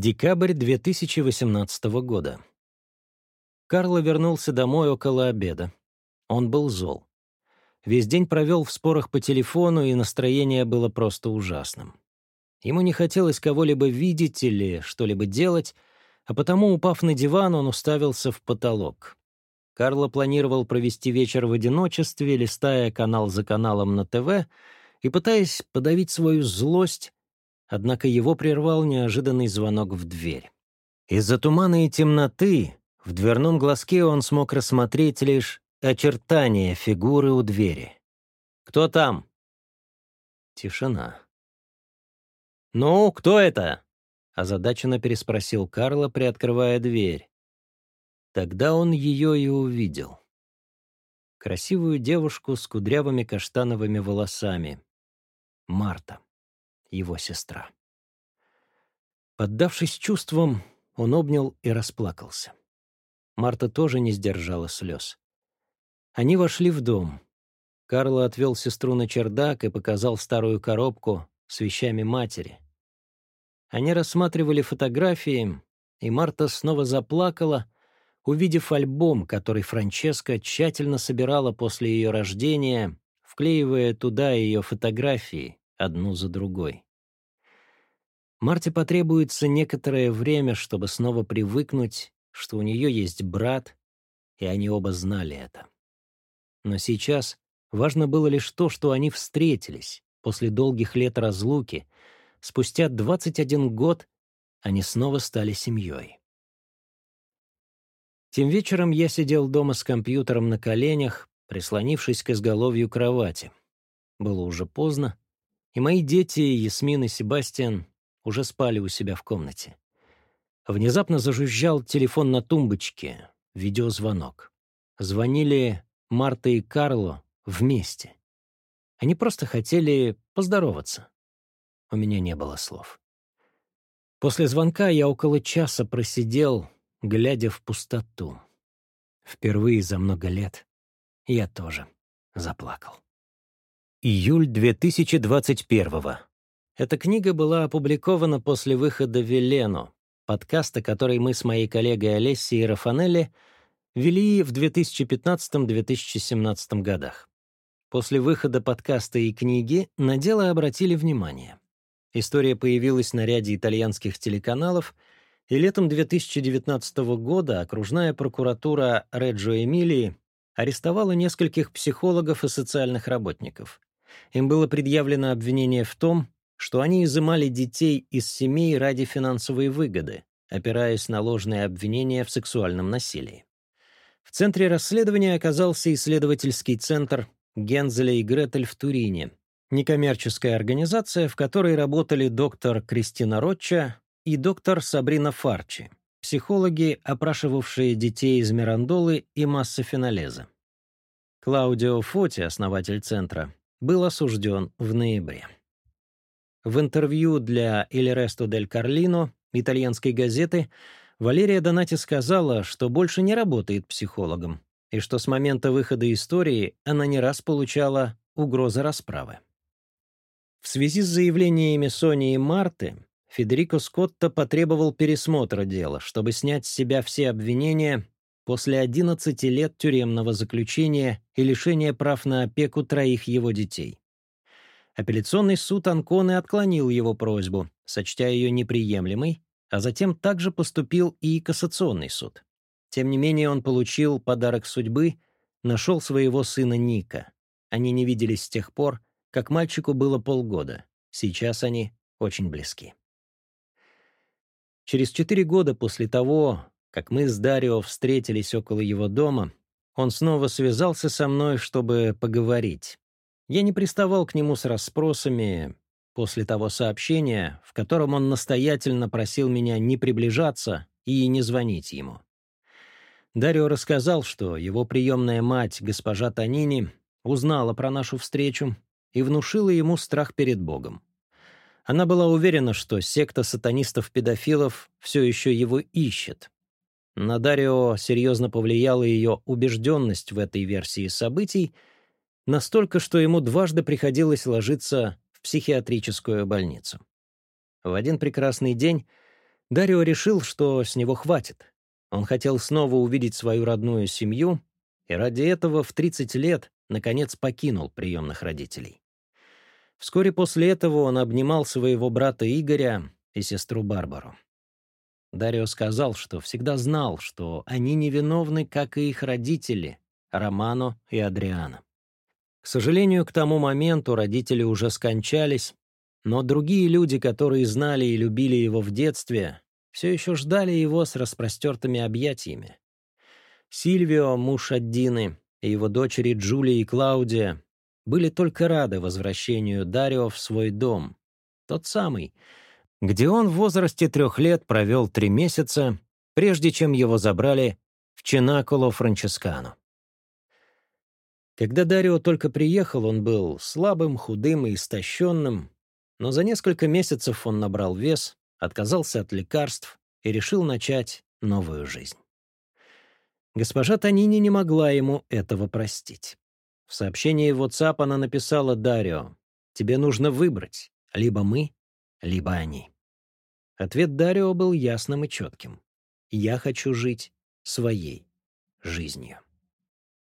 Декабрь 2018 года. Карло вернулся домой около обеда. Он был зол. Весь день провел в спорах по телефону, и настроение было просто ужасным. Ему не хотелось кого-либо видеть или что-либо делать, а потому, упав на диван, он уставился в потолок. Карло планировал провести вечер в одиночестве, листая канал за каналом на ТВ и пытаясь подавить свою злость Однако его прервал неожиданный звонок в дверь. Из-за тумана и темноты в дверном глазке он смог рассмотреть лишь очертания фигуры у двери. «Кто там?» Тишина. «Ну, кто это?» — озадаченно переспросил Карла, приоткрывая дверь. Тогда он ее и увидел. Красивую девушку с кудрявыми каштановыми волосами. Марта его сестра. Поддавшись чувствам, он обнял и расплакался. Марта тоже не сдержала слез. Они вошли в дом. Карло отвел сестру на чердак и показал старую коробку с вещами матери. Они рассматривали фотографии, и Марта снова заплакала, увидев альбом, который Франческа тщательно собирала после ее рождения, вклеивая туда ее фотографии, одну за другой. Марте потребуется некоторое время, чтобы снова привыкнуть, что у нее есть брат, и они оба знали это. Но сейчас важно было лишь то, что они встретились после долгих лет разлуки. Спустя 21 год они снова стали семьей. Тем вечером я сидел дома с компьютером на коленях, прислонившись к изголовью кровати. Было уже поздно, и мои дети, Ясмин и Себастьян, уже спали у себя в комнате. Внезапно зажужжал телефон на тумбочке, видеозвонок. Звонили Марта и Карло вместе. Они просто хотели поздороваться. У меня не было слов. После звонка я около часа просидел, глядя в пустоту. Впервые за много лет я тоже заплакал. Июль 2021. Эта книга была опубликована после выхода «Велену», подкаста, который мы с моей коллегой Олесей Рафанелли вели в 2015-2017 годах. После выхода подкаста и книги на дело обратили внимание. История появилась на ряде итальянских телеканалов, и летом 2019 года окружная прокуратура Реджо Эмилии арестовала нескольких психологов и социальных работников — им было предъявлено обвинение в том, что они изымали детей из семей ради финансовой выгоды, опираясь на ложные обвинения в сексуальном насилии. В центре расследования оказался исследовательский центр Гензеля и Гретель в Турине, некоммерческая организация, в которой работали доктор Кристина Ротча и доктор Сабрина Фарчи, психологи, опрашивавшие детей из Мирандолы и массофенолеза. Клаудио Фоти, основатель центра, был осужден в ноябре. В интервью для «Il Resto del Carlino» итальянской газеты Валерия Донати сказала, что больше не работает психологом и что с момента выхода истории она не раз получала угрозы расправы. В связи с заявлениями Сони и Марты Федерико Скотта потребовал пересмотра дела, чтобы снять с себя все обвинения после 11 лет тюремного заключения и лишения прав на опеку троих его детей. Апелляционный суд Анконы отклонил его просьбу, сочтя ее неприемлемой, а затем также поступил и кассационный суд. Тем не менее он получил подарок судьбы, нашел своего сына Ника. Они не виделись с тех пор, как мальчику было полгода. Сейчас они очень близки. Через четыре года после того, как мы с Дарио встретились около его дома, он снова связался со мной, чтобы поговорить. Я не приставал к нему с расспросами после того сообщения, в котором он настоятельно просил меня не приближаться и не звонить ему. Дарио рассказал, что его приемная мать, госпожа Танини, узнала про нашу встречу и внушила ему страх перед Богом. Она была уверена, что секта сатанистов-педофилов все еще его ищет, на Дарио серьезно повлияла ее убежденность в этой версии событий, настолько, что ему дважды приходилось ложиться в психиатрическую больницу. В один прекрасный день Дарио решил, что с него хватит. Он хотел снова увидеть свою родную семью, и ради этого в 30 лет, наконец, покинул приемных родителей. Вскоре после этого он обнимал своего брата Игоря и сестру Барбару. Дарио сказал, что всегда знал, что они невиновны, как и их родители, Романо и Адриана. К сожалению, к тому моменту родители уже скончались, но другие люди, которые знали и любили его в детстве, все еще ждали его с распростертыми объятиями. Сильвио, муж Аддины, и его дочери Джулия и Клаудия были только рады возвращению Дарио в свой дом, тот самый — где он в возрасте трех лет провел три месяца, прежде чем его забрали в Чинакуло Франческану. Когда Дарио только приехал, он был слабым, худым и истощенным, но за несколько месяцев он набрал вес, отказался от лекарств и решил начать новую жизнь. Госпожа Танини не могла ему этого простить. В сообщении в WhatsApp она написала Дарио, «Тебе нужно выбрать, либо мы, либо они. Ответ Дарио был ясным и четким. Я хочу жить своей жизнью.